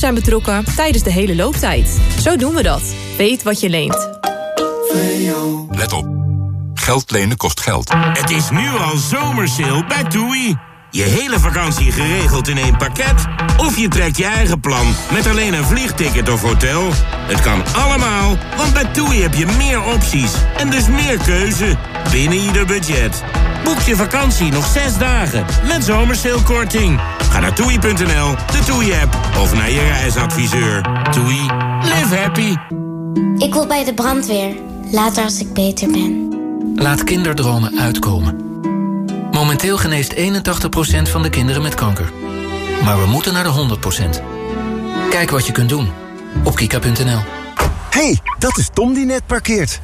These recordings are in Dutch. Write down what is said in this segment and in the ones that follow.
zijn betrokken tijdens de hele looptijd. Zo doen we dat. Weet wat je leent. Let op. Geld lenen kost geld. Het is nu al zomersale bij TUI. Je hele vakantie geregeld in één pakket? Of je trekt je eigen plan met alleen een vliegticket of hotel? Het kan allemaal, want bij TUI heb je meer opties en dus meer keuze binnen ieder budget. Boek je vakantie nog zes dagen met zomersailkorting. Ga naar toei.nl, de TUI-app of naar je reisadviseur. TUI, live happy. Ik wil bij de brandweer, later als ik beter ben. Laat kinderdromen uitkomen. Momenteel geneest 81% van de kinderen met kanker. Maar we moeten naar de 100%. Kijk wat je kunt doen op kika.nl. hey, dat is Tom die net parkeert.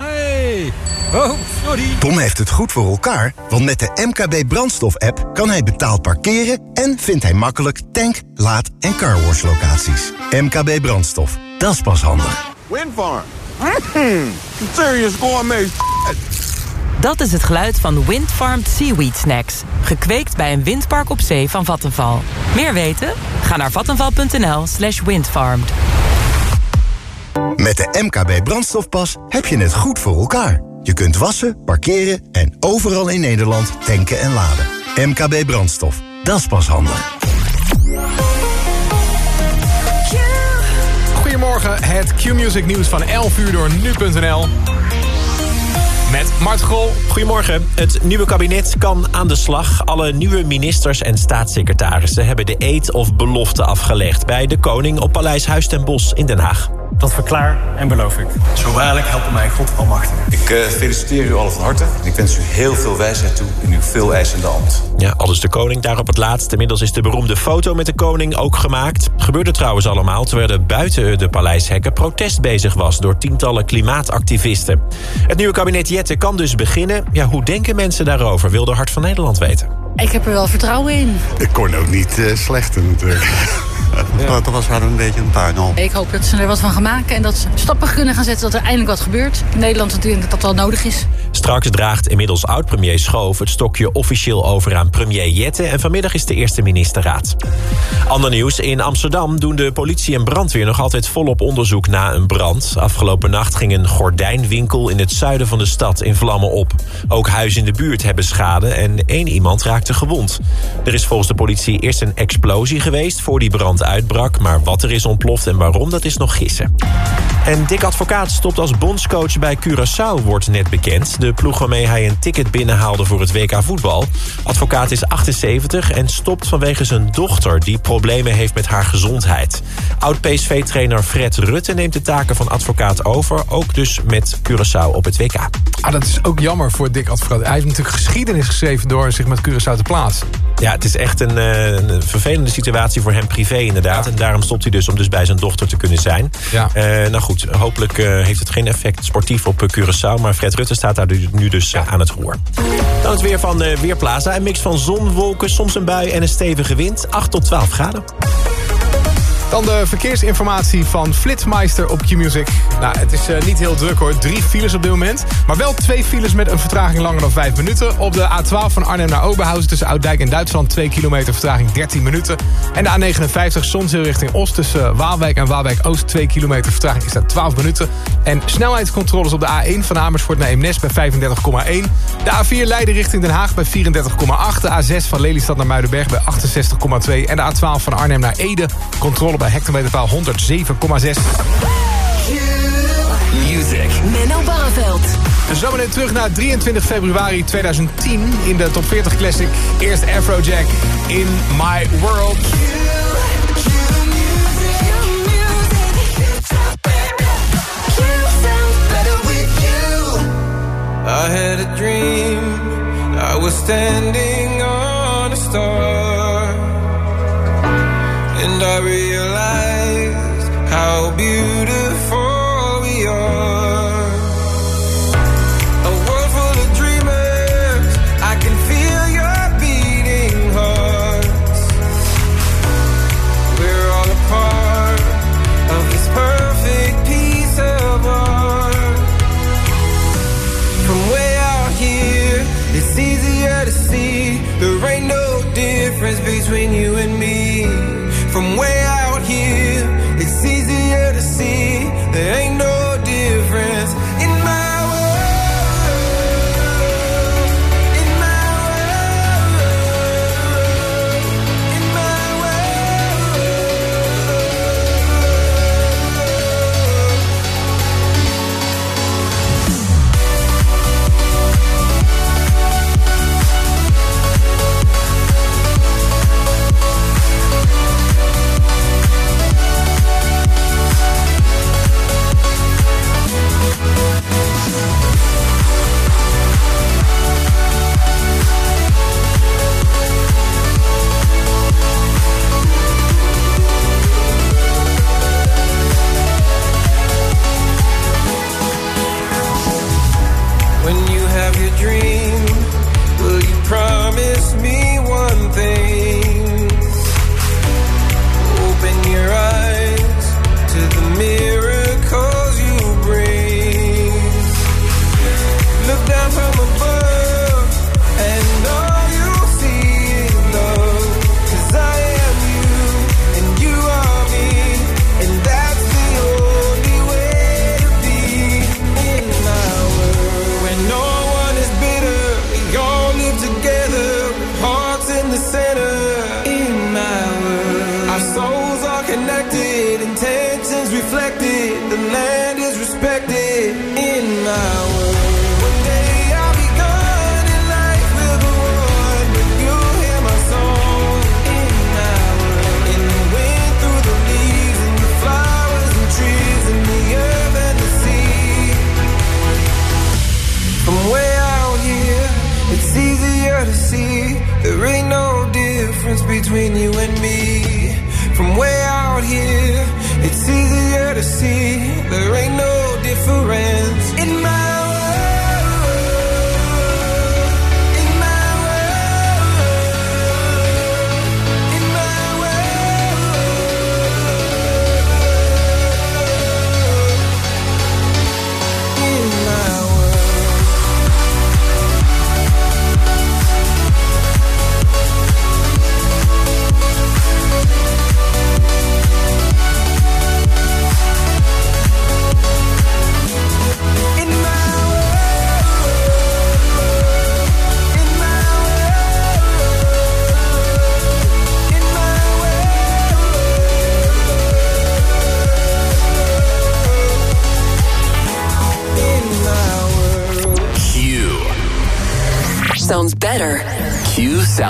Hey. Oh, sorry. Tom heeft het goed voor elkaar, want met de MKB brandstof-app... kan hij betaald parkeren en vindt hij makkelijk tank, laad- en carwash locaties. MKB brandstof, dat is pas handig. Windfarm. Mm, serious gourmet Dat is het geluid van Windfarmed Seaweed Snacks. Gekweekt bij een windpark op zee van Vattenval. Meer weten? Ga naar vattenval.nl slash windfarmed. Met de MKB brandstofpas heb je het goed voor elkaar. Je kunt wassen, parkeren en overal in Nederland tanken en laden. MKB brandstof, dat is pas handig. Goedemorgen, het Q-Music nieuws van 11 uur door nu.nl. Met Mart Grol. Goedemorgen. Het nieuwe kabinet kan aan de slag. Alle nieuwe ministers en staatssecretarissen hebben de eed of belofte afgelegd... bij de koning op Paleis Huis ten Bosch in Den Haag. Dat verklaar en beloof ik. Zo waarlijk helpen mij God almachtig. Ik uh, feliciteer u allen van harte. En ik wens u heel veel wijsheid toe in uw veel eisende ambt. Ja, alles de koning daar op het laatst. Inmiddels is de beroemde foto met de koning ook gemaakt. Gebeurde trouwens allemaal terwijl er buiten de paleishekken protest bezig was... door tientallen klimaatactivisten. Het nieuwe kabinet Jette kan dus beginnen. Ja, hoe denken mensen daarover, wil de Hart van Nederland weten. Ik heb er wel vertrouwen in. Ik kon ook niet uh, slechter natuurlijk. Ja. Dat was wel een beetje een puinhoop. Ik hoop dat ze er wat van gaan maken en dat ze stappen kunnen gaan zetten... dat er eindelijk wat gebeurt. In Nederland natuurlijk dat dat wel nodig is. Straks draagt inmiddels oud-premier Schoof het stokje officieel over aan premier Jette... en vanmiddag is de eerste ministerraad. Ander nieuws, in Amsterdam doen de politie en brandweer... nog altijd volop onderzoek na een brand. Afgelopen nacht ging een gordijnwinkel in het zuiden van de stad in vlammen op. Ook huizen in de buurt hebben schade en één iemand raakte gewond. Er is volgens de politie eerst een explosie geweest voor die brand uitbrak... maar wat er is ontploft en waarom, dat is nog gissen. En Dick Advocaat stopt als bondscoach bij Curaçao, wordt net bekend. De ploeg waarmee hij een ticket binnenhaalde voor het WK voetbal. Advocaat is 78 en stopt vanwege zijn dochter... die problemen heeft met haar gezondheid. Oud-PSV-trainer Fred Rutte neemt de taken van advocaat over... ook dus met Curaçao op het WK. Ah, dat is ook jammer voor Dick Advocaat. Hij heeft natuurlijk geschiedenis geschreven door zich met Curaçao te plaatsen. Ja, het is echt een, een vervelende situatie voor hem privé inderdaad. Ja. En daarom stopt hij dus om dus bij zijn dochter te kunnen zijn. Ja. Uh, nou goed, hopelijk uh, heeft het geen effect sportief op uh, Curaçao. Maar Fred Rutte staat daar nu dus ja. aan het roer. Dan het weer van Weerplaza. Een mix van zon, wolken, soms een bui en een stevige wind. 8 tot 12 graden. Dan de verkeersinformatie van Flitsmeister op Q-Music. Nou, het is uh, niet heel druk hoor. Drie files op dit moment. Maar wel twee files met een vertraging langer dan vijf minuten. Op de A12 van Arnhem naar Oberhausen tussen Ouddijk en Duitsland... 2 kilometer vertraging 13 minuten. En de A59 Zonzeel richting Oost tussen Waalwijk en Waalwijk-Oost... 2 kilometer vertraging is daar 12 minuten. En snelheidscontroles op de A1 van Amersfoort naar Eemnes bij 35,1. De A4 Leiden richting Den Haag bij 34,8. De A6 van Lelystad naar Muidenberg bij 68,2. En de A12 van Arnhem naar Ede. Controle bij hectometerpaal 107,6. Music. Menno Barreveld. Zometeen terug naar 23 februari 2010 in de Top 40 Classic. Eerst Afrojack in My World. I had a dream I was standing on a star And I realized how beautiful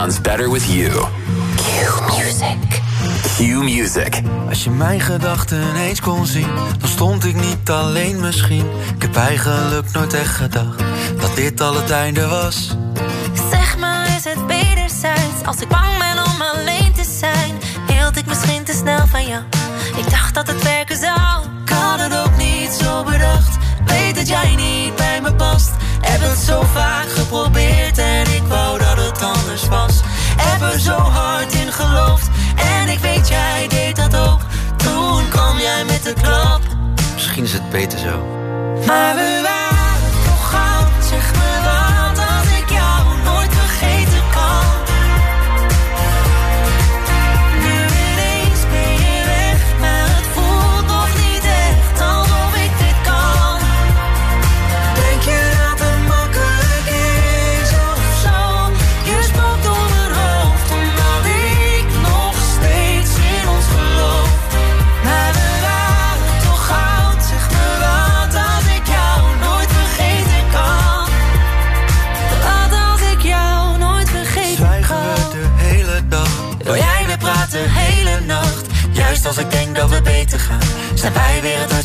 sounds better with you. Q music. Q Music. Als je mijn gedachten eens kon zien, dan stond ik niet alleen misschien. Ik heb eigenlijk nooit echt gedacht dat dit al het einde was. Zeg maar, is het wederzijds? Als ik bang ben om alleen te zijn, hield ik misschien te snel van jou. Ik dacht dat het werken zou. Ik had het ook niet zo bedacht. Weet dat jij niet bij me past. Heb het zo vaak geprobeerd er zo hard in geloofd en ik weet jij deed dat ook. Toen kwam jij met de klap. Misschien is het beter zo. Maar we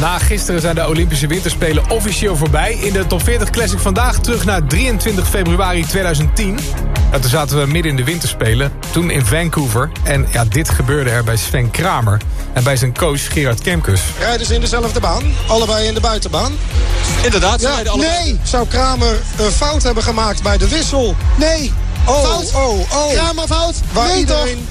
Na gisteren zijn de Olympische Winterspelen officieel voorbij. In de Top 40 Classic vandaag terug naar 23 februari 2010. Nou, toen zaten we midden in de Winterspelen, toen in Vancouver. En ja, dit gebeurde er bij Sven Kramer en bij zijn coach Gerard Kemkes. Rijden ze in dezelfde baan? Allebei in de buitenbaan? Inderdaad, ze Ja, rijden allebei. nee, zou Kramer een fout hebben gemaakt bij de wissel? Nee. Oh, Fout? oh, oh. Kramer fout? Waar Nee, iedereen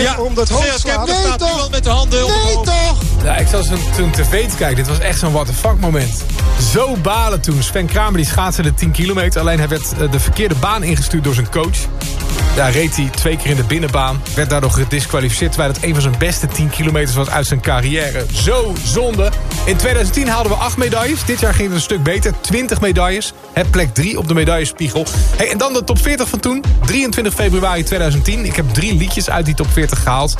zich Ja, om het hoofd Nee, staat toch? iemand met de handen Nee, toch? Ja, ik zat toen- toen tv te kijken. Dit was echt zo'n what the fuck moment. Zo balen toen. Sven Kramer die schaatste de 10 kilometer. Alleen hij werd eh, de verkeerde baan ingestuurd door zijn coach. Daar reed hij twee keer in de binnenbaan. Werd daardoor gedisqualificeerd. Terwijl het een van zijn beste 10 kilometers was uit zijn carrière. Zo zonde. In 2010 haalden we 8 medailles. Dit jaar ging het een stuk beter. 20 medailles. Het plek 3 op de medaillespiegel. Hey, en dan de top 40 van toen. 23 februari 2010. Ik heb drie liedjes uit die top 40 gehaald.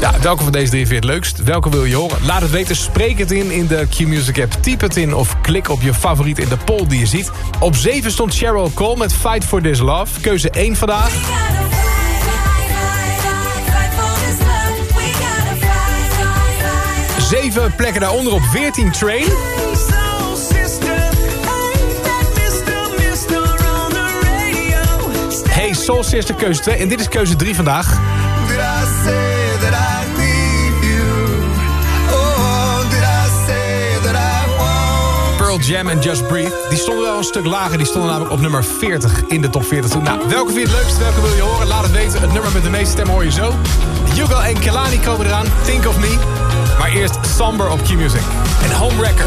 Ja, welke van deze drie vind je het leukst? Welke wil je horen? Laat het weten, spreek het in in de Q-Music app. Typ het in of klik op je favoriet in de poll die je ziet. Op 7 stond Cheryl Cole met Fight for This Love. Keuze 1 vandaag. Zeven plekken daaronder op 14 Train. Hey Soul Sister keuze 2. En dit is keuze 3 vandaag. Jam en Just Breathe. Die stonden wel een stuk lager. Die stonden namelijk op nummer 40 in de top 40 toen. Nou, welke vind je het leukst? Welke wil je horen? Laat het weten. Het nummer met de meeste stemmen hoor je zo. Hugo en Kelani komen eraan. Think of Me. Maar eerst Somber op Q-Music. En Homewrecker.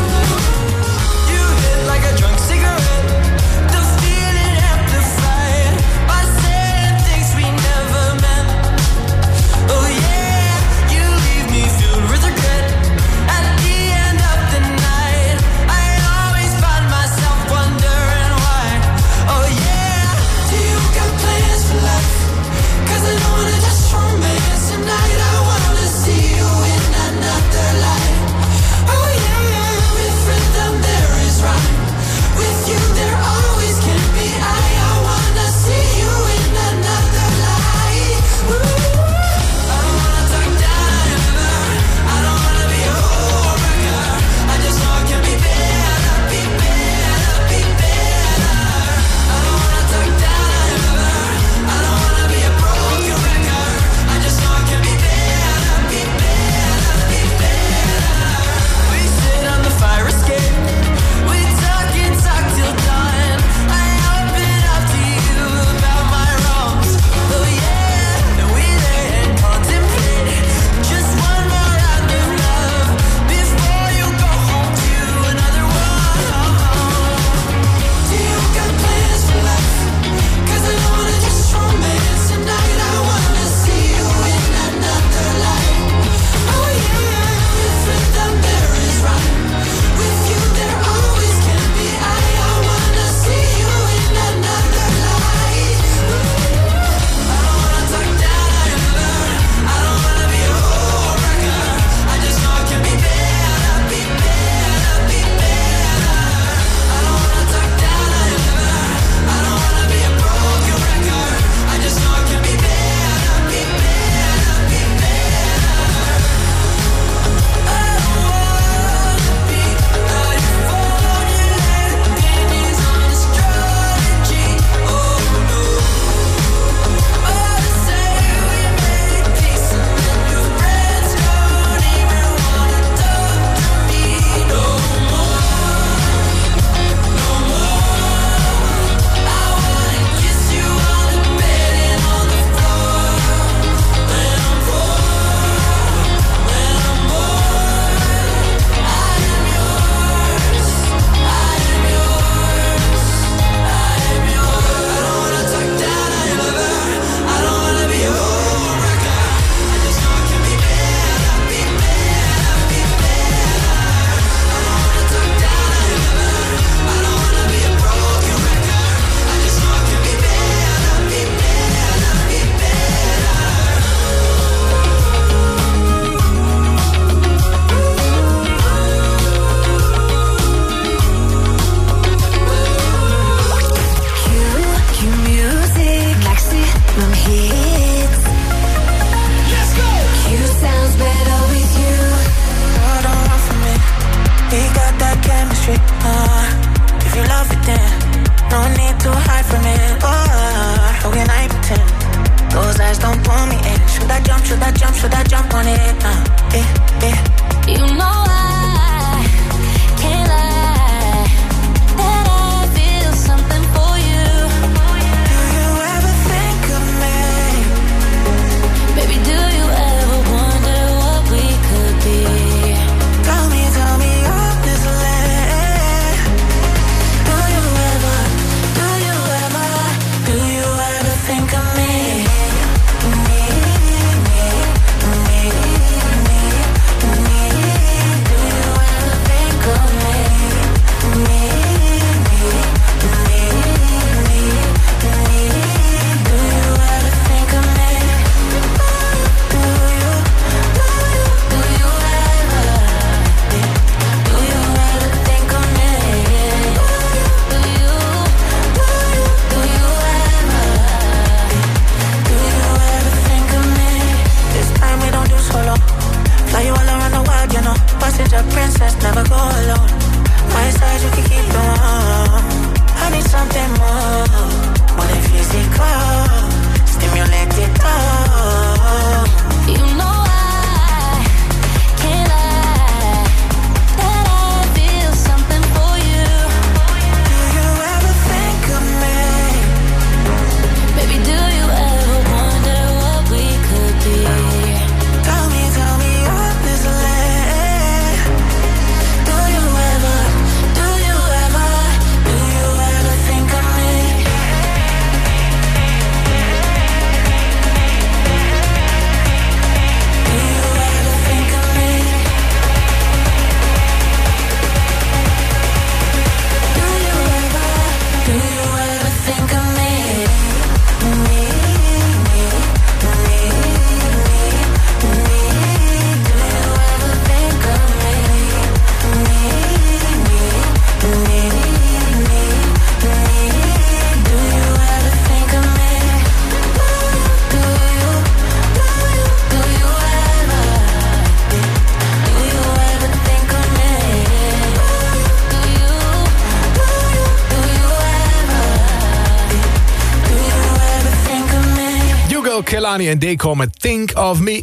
Kelani en Deco met Think of Me.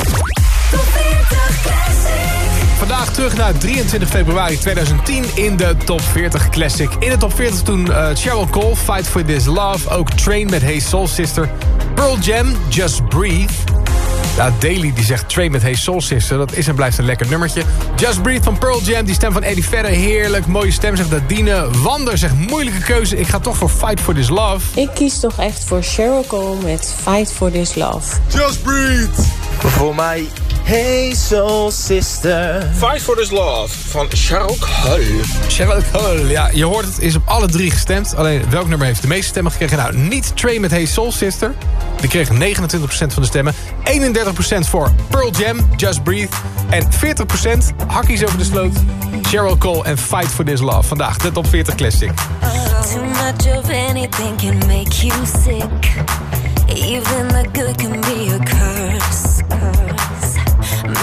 Vandaag terug naar 23 februari 2010 in de Top 40 Classic. In de Top 40 toen eh, Cheryl Cole, Fight For This Love. Ook Train met Hey Soul Sister. Pearl Jam, Just Breathe. Ja, Daily die zegt Train met Hey Soul Sister. Dat is en blijft een lekker nummertje. Just Breathe van Pearl Jam. Die stem van Eddie Vedder. Heerlijk. Mooie stem zegt Nadine. Wander zegt moeilijke keuze. Ik ga toch voor Fight For This Love. Ik kies toch echt voor Cheryl Cole met Fight For This Love. Just Breathe. Voor mij, hey soul sister. Fight for this love van Cheryl Cole. Cheryl Cole, ja, je hoort het, is op alle drie gestemd. Alleen welk nummer heeft de meeste stemmen gekregen? Nou, niet Train met Hey Soul Sister. Die kreeg 29% van de stemmen. 31% voor Pearl Jam, Just Breathe. En 40% hakkies over de sloot. Cheryl Cole en Fight for This Love. Vandaag de Top 40 Classic. Too much of anything can make you sick. Even the good can be a curse. curse.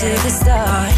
to the start.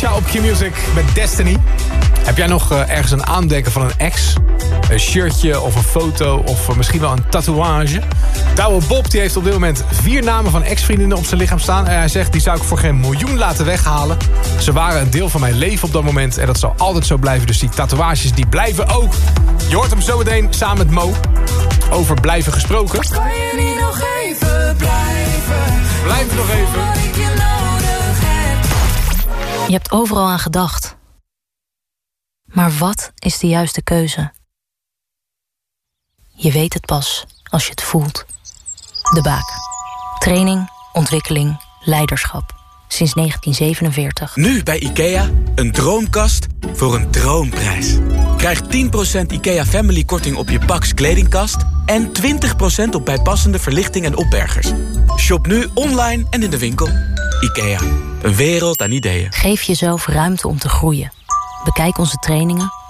Sasha op Q-Music met Destiny. Heb jij nog eh, ergens een aandenken van een ex? Een shirtje of een foto of eh, misschien wel een tatoeage? Douwe Bob die heeft op dit moment vier namen van ex-vriendinnen op zijn lichaam staan. En hij zegt, die zou ik voor geen miljoen laten weghalen. Ze waren een deel van mijn leven op dat moment en dat zal altijd zo blijven. Dus die tatoeages die blijven ook. Je hoort hem zometeen samen met Mo. Over blijven gesproken. Kan je niet nog even blijven? Blijf nog even. Je hebt overal aan gedacht. Maar wat is de juiste keuze? Je weet het pas als je het voelt. De Baak. Training, ontwikkeling, leiderschap. Sinds 1947. Nu bij IKEA, een droomkast voor een droomprijs. Krijg 10% IKEA Family korting op je Pax kledingkast... en 20% op bijpassende verlichting en opbergers. Shop nu online en in de winkel. IKEA, een wereld aan ideeën. Geef jezelf ruimte om te groeien. Bekijk onze trainingen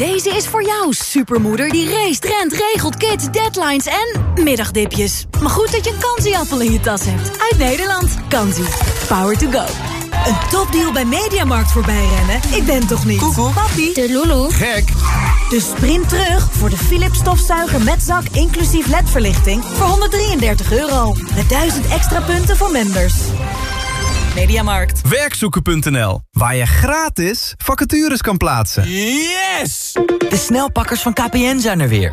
Deze is voor jou, supermoeder die race, rent, regelt, kids, deadlines en middagdipjes. Maar goed dat je een kansieappel in je tas hebt. Uit Nederland. Kansie. Power to go. Een topdeal bij Mediamarkt voorbij rennen? Ik ben toch niet? Koekoek. Papi. De Lulu. Gek. Dus sprint terug voor de Philips stofzuiger met zak inclusief ledverlichting voor 133 euro. Met 1000 extra punten voor members. Mediamarkt. Werkzoeken.nl, waar je gratis vacatures kan plaatsen. Yes! De snelpakkers van KPN zijn er weer.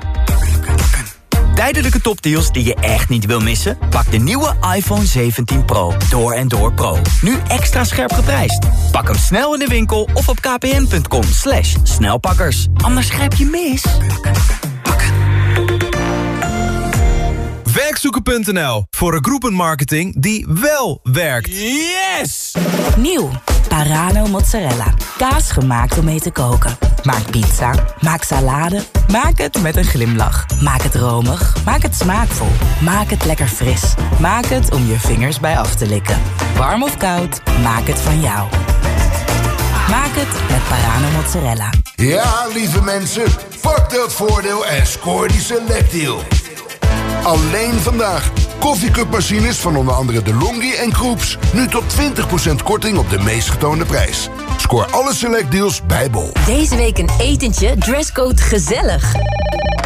Tijdelijke topdeals die je echt niet wil missen? Pak de nieuwe iPhone 17 Pro. Door en door Pro. Nu extra scherp geprijsd. Pak hem snel in de winkel of op kpn.com slash snelpakkers. Anders grijp je mis. Werkzoeken.nl, voor een groepenmarketing die wel werkt. Yes! Nieuw. Parano mozzarella. Kaas gemaakt om mee te koken. Maak pizza. Maak salade. Maak het met een glimlach. Maak het romig. Maak het smaakvol. Maak het lekker fris. Maak het om je vingers bij af te likken. Warm of koud, maak het van jou. Maak het met Parano mozzarella. Ja, lieve mensen, pak dat voordeel en scoor die selectdeal. Alleen vandaag. Koffiecupmachines van onder andere De Longi en Kroeps. Nu tot 20% korting op de meest getoonde prijs. Scoor alle selectdeals bij Bol. Deze week een etentje, dresscode gezellig.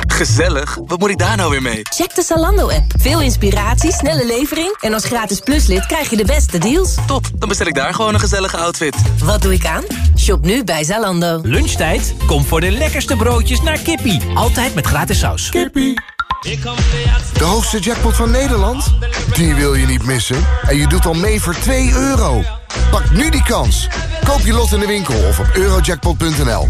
Gezellig? Wat moet ik daar nou weer mee? Check de Zalando-app. Veel inspiratie, snelle levering... en als gratis pluslid krijg je de beste deals. Top, dan bestel ik daar gewoon een gezellige outfit. Wat doe ik aan? Shop nu bij Zalando. Lunchtijd? Kom voor de lekkerste broodjes naar Kippie. Altijd met gratis saus. Kippie. De hoogste jackpot van Nederland? Die wil je niet missen. En je doet al mee voor 2 euro. Pak nu die kans. Koop je lot in de winkel of op eurojackpot.nl.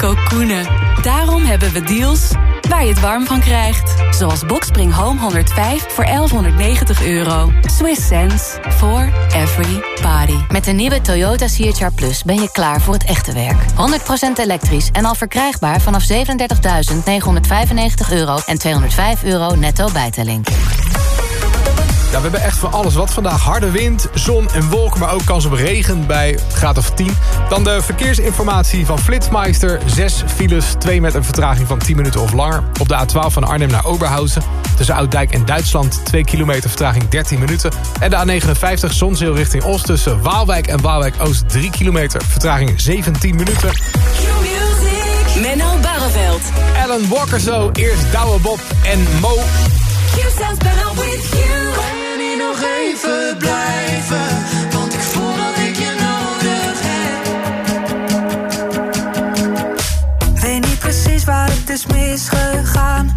kokoenen. Daarom hebben we deals waar je het warm van krijgt. Zoals Boxspring Home 105 voor 1190 euro. Swiss sense for every body. Met de nieuwe Toyota CHR Plus ben je klaar voor het echte werk. 100% elektrisch en al verkrijgbaar vanaf 37.995 euro en 205 euro netto bijtelling. We hebben echt van alles wat vandaag. Harde wind, zon en wolken, maar ook kans op regen bij graad of 10. Dan de verkeersinformatie van Flitsmeister. Zes files, twee met een vertraging van 10 minuten of langer. Op de A12 van Arnhem naar Oberhausen. Tussen Ouddijk en Duitsland, 2 kilometer vertraging 13 minuten. En de A59 Zonzeel richting Oost tussen Waalwijk en Waalwijk-Oost. 3 kilometer vertraging 17 minuten. Menno Barreveld. Alan Walker zo, eerst Douwe Bob en Mo. You sounds better with you. Even blijven. Want ik voel dat ik je nodig heb. Weet niet precies waar het is misgegaan.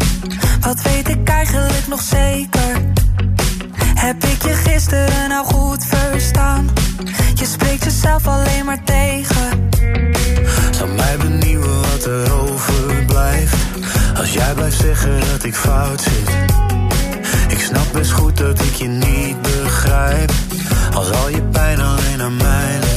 Wat weet ik eigenlijk nog zeker? Heb ik je gisteren al goed verstaan? Je spreekt jezelf alleen maar tegen. Zou mij benieuwen wat er overblijft. Als jij blijft zeggen dat ik fout zit best goed dat ik je niet begrijp. Als al je pijn alleen aan mij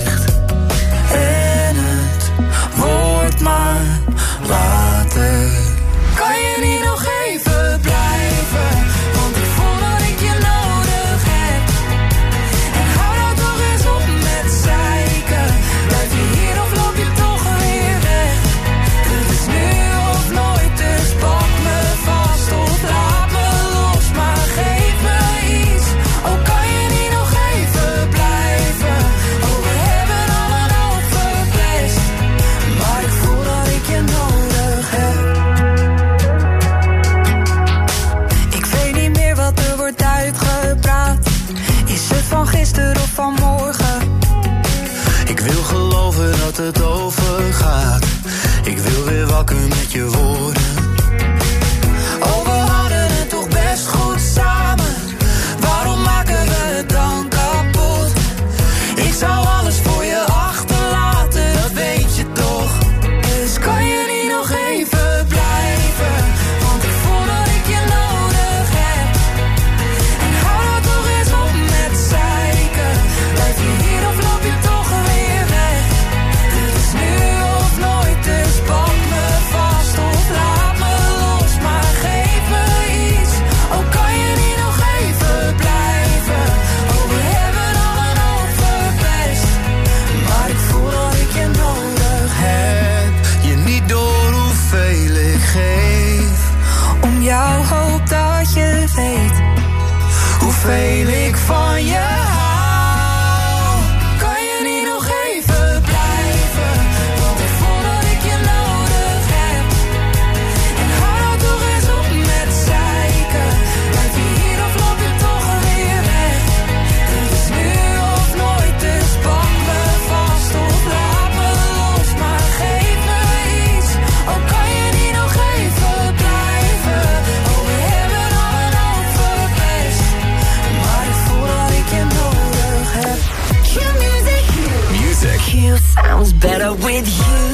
with you.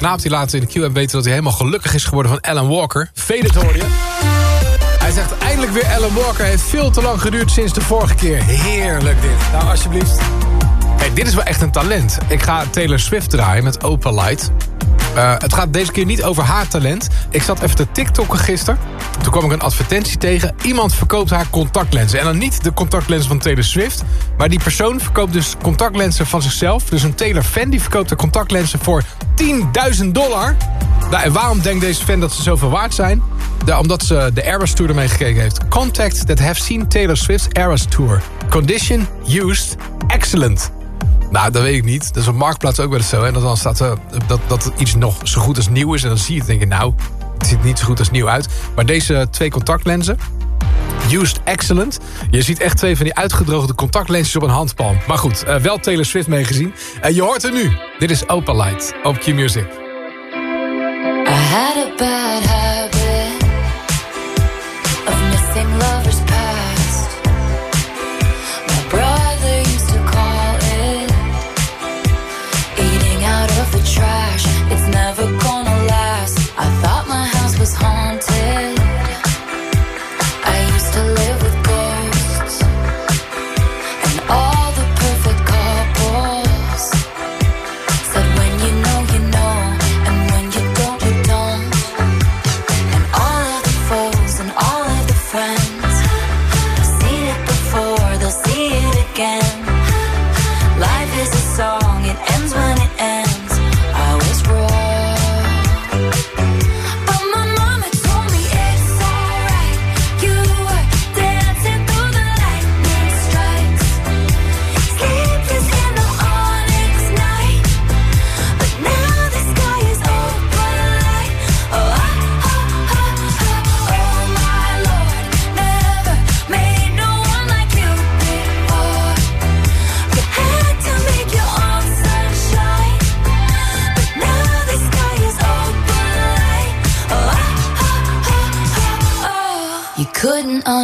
Knaap die laat in de QM weten dat hij helemaal gelukkig is geworden van Alan Walker. Faded hoor je. Hij zegt eindelijk weer Alan Walker. Heeft veel te lang geduurd sinds de vorige keer. Heerlijk dit. Nou, alsjeblieft. Hey, dit is wel echt een talent. Ik ga Taylor Swift draaien met Opal Light. Eh, het gaat deze keer niet over haar talent. Ik zat even te TikTokken gisteren. Toen kwam ik een advertentie tegen. Iemand verkoopt haar contactlenzen. En dan niet de contactlenzen van Taylor Swift. Maar die persoon verkoopt dus contactlenzen van zichzelf. Dus een Taylor fan die verkoopt haar contactlenzen voor 10.000 dollar. Nou, en waarom denkt deze fan dat ze zoveel waard zijn? Omdat ze de Eras Tour ermee gekeken heeft. Contact that have seen Taylor Swift's Eras Tour. Condition used excellent. Nou, dat weet ik niet. Dat is op Marktplaats ook wel eens zo. En dan staat er dat, dat iets nog zo goed als nieuw is. En dan zie je het denk je, nou, het ziet niet zo goed als nieuw uit. Maar deze twee contactlenzen, used excellent. Je ziet echt twee van die uitgedroogde contactlensjes op een handpalm. Maar goed, eh, wel Taylor Swift meegezien. En je hoort er nu. Dit is Opal Light op Q-Music. I had a bad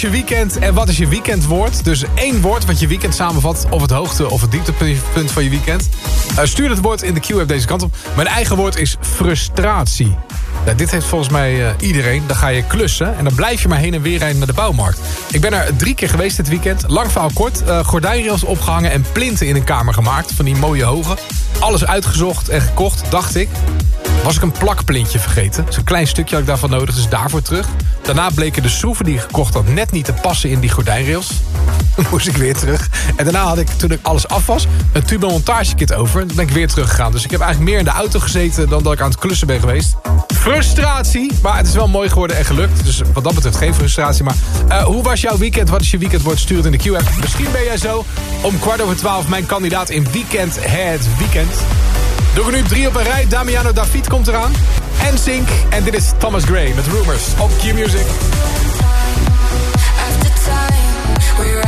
Je weekend en wat is je weekendwoord? Dus één woord wat je weekend samenvat... of het hoogte- of het dieptepunt van je weekend. Eh, stuur het woord in de Q-app deze kant op. Mijn eigen woord is frustratie. Dit heeft volgens mij eh, iedereen. Dan ga je klussen en dan blijf je maar heen en weer rijden naar de bouwmarkt. Ik ben er drie keer geweest dit weekend. Lang verhaal kort. eh gordijnrails opgehangen en plinten in een kamer gemaakt. Van die mooie hoge. Alles uitgezocht en gekocht, dacht ik. Was ik een plakplintje vergeten. Zo'n klein stukje had ik daarvan nodig, dus daarvoor terug. Daarna bleken de schroeven die ik gekocht had net niet te passen in die gordijnrails. Moest ik weer terug. En daarna had ik, toen ik alles af was, een tube montagekit over. Dan ben ik weer teruggegaan. Dus ik heb eigenlijk meer in de auto gezeten dan dat ik aan het klussen ben geweest. Frustratie, maar het is wel mooi geworden en gelukt. Dus wat dat betreft geen frustratie. Maar eh, hoe was jouw weekend? Wat is je weekendwoord? Stuur het in de Q-app. Misschien ben jij zo om kwart over twaalf mijn kandidaat in Weekend Het Weekend. Doe ik nu drie op een rij. Damiano David komt eraan. En Sync. En dit is Thomas Gray met Rumors op Q-Music. We're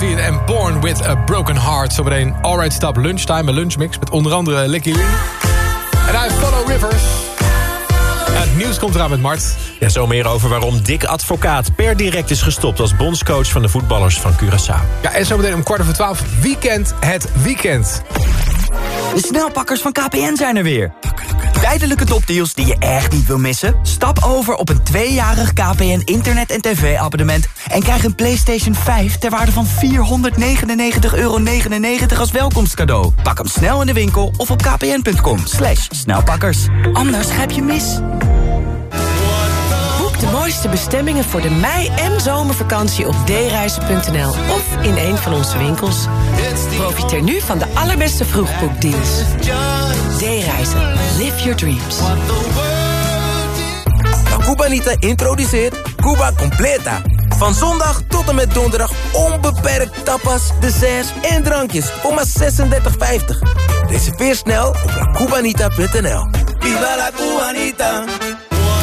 David en Born with a Broken Heart. Zometeen Alright Stop Lunchtime, een lunchmix met onder andere Licky Lee. En hij Follow Rivers. Het nieuws komt eraan met Mart. Ja, zo meer over waarom Dick Advocaat per direct is gestopt... als bondscoach van de voetballers van Curaçao. Ja, en zometeen om kwart over twaalf. Weekend het weekend. De snelpakkers van KPN zijn er weer. Tijdelijke topdeals die je echt niet wil missen? Stap over op een tweejarig KPN internet- en tv-abonnement... en krijg een PlayStation 5 ter waarde van 499,99 euro als welkomstcadeau. Pak hem snel in de winkel of op kpn.com. Snelpakkers. Anders grijp je mis. Boek de mooiste bestemmingen voor de mei- en zomervakantie op dereizen.nl of in een van onze winkels. Profiteer nu van de allerbeste vroegboekdeals. D-reizen. Live your dreams. La Cubanita introduceert Cuba Completa. Van zondag tot en met donderdag onbeperkt tapas, desserts en drankjes voor maar 36,50. Reserveer snel op lacubanita.nl. Viva la Cubanita!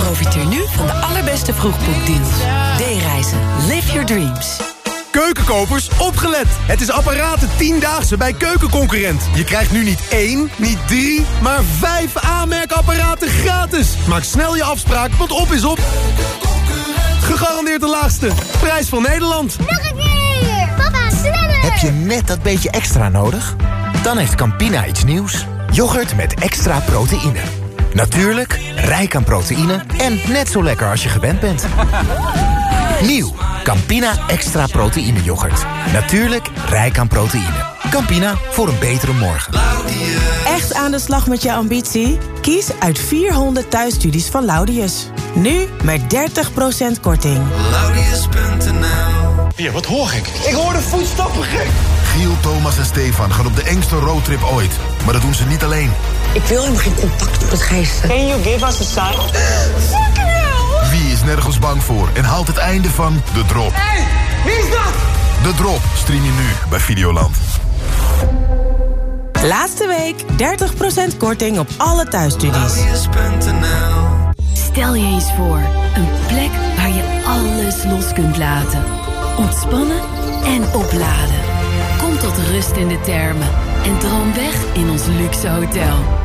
Profiteer nu van de allerbeste vroegboekdeals. D-reizen. Live your dreams. Keukenkopers, opgelet! Het is apparaten 10-daagse bij Keukenconcurrent. Je krijgt nu niet één, niet drie, maar vijf aanmerkapparaten gratis. Maak snel je afspraak, want op is op. Gegarandeerd de laagste. Prijs van Nederland. Nog een keer! Papa, sneller! Heb je net dat beetje extra nodig? Dan heeft Campina iets nieuws. Yoghurt met extra proteïne. Natuurlijk, rijk aan proteïne en net zo lekker als je gewend bent. Nieuw, Campina extra proteïne yoghurt. Natuurlijk, rijk aan proteïne. Campina, voor een betere morgen. Echt aan de slag met je ambitie? Kies uit 400 thuisstudies van Laudius. Nu met 30% korting. Laudius.nl Ja, wat hoor ik? Ik hoor de voetstappen gek. Giel, Thomas en Stefan gaan op de engste roadtrip ooit. Maar dat doen ze niet alleen. Ik wil helemaal geen contact met geesten. Can you give us a sign? Wie is nergens bang voor en haalt het einde van De Drop? Hey, wie is dat? De Drop stream je nu bij Videoland. Laatste week 30% korting op alle thuisstudies. Stel je eens voor, een plek waar je alles los kunt laten. Ontspannen en opladen. Kom tot rust in de termen en droom weg in ons luxe hotel.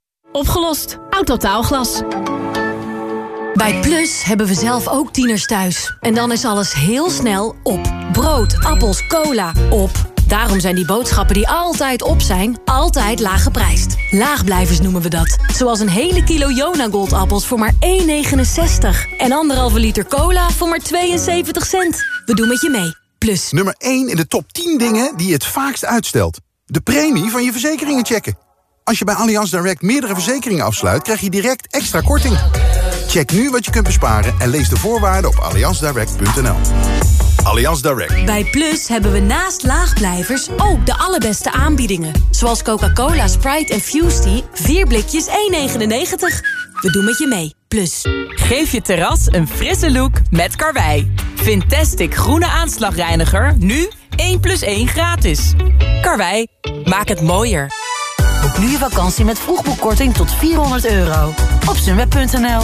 Opgelost. Autotaalglas. Bij Plus hebben we zelf ook tieners thuis. En dan is alles heel snel op. Brood, appels, cola, op. Daarom zijn die boodschappen die altijd op zijn, altijd laag geprijsd. Laagblijvers noemen we dat. Zoals een hele kilo Jona Goldappels voor maar 1,69. En anderhalve liter cola voor maar 72 cent. We doen met je mee. Plus. Nummer 1 in de top 10 dingen die je het vaakst uitstelt. De premie van je verzekeringen checken. Als je bij Allianz Direct meerdere verzekeringen afsluit... krijg je direct extra korting. Check nu wat je kunt besparen en lees de voorwaarden op allianzdirect.nl. Allianz Direct. Bij Plus hebben we naast laagblijvers ook de allerbeste aanbiedingen. Zoals Coca-Cola, Sprite en Fusty. 4 blikjes 1,99. We doen met je mee. Plus. Geef je terras een frisse look met Karwei. Fantastic groene aanslagreiniger, nu 1 plus 1 gratis. Karwei, maak het mooier. Boek nu je vakantie met vroegboekkorting tot 400 euro. Op sunweb.nl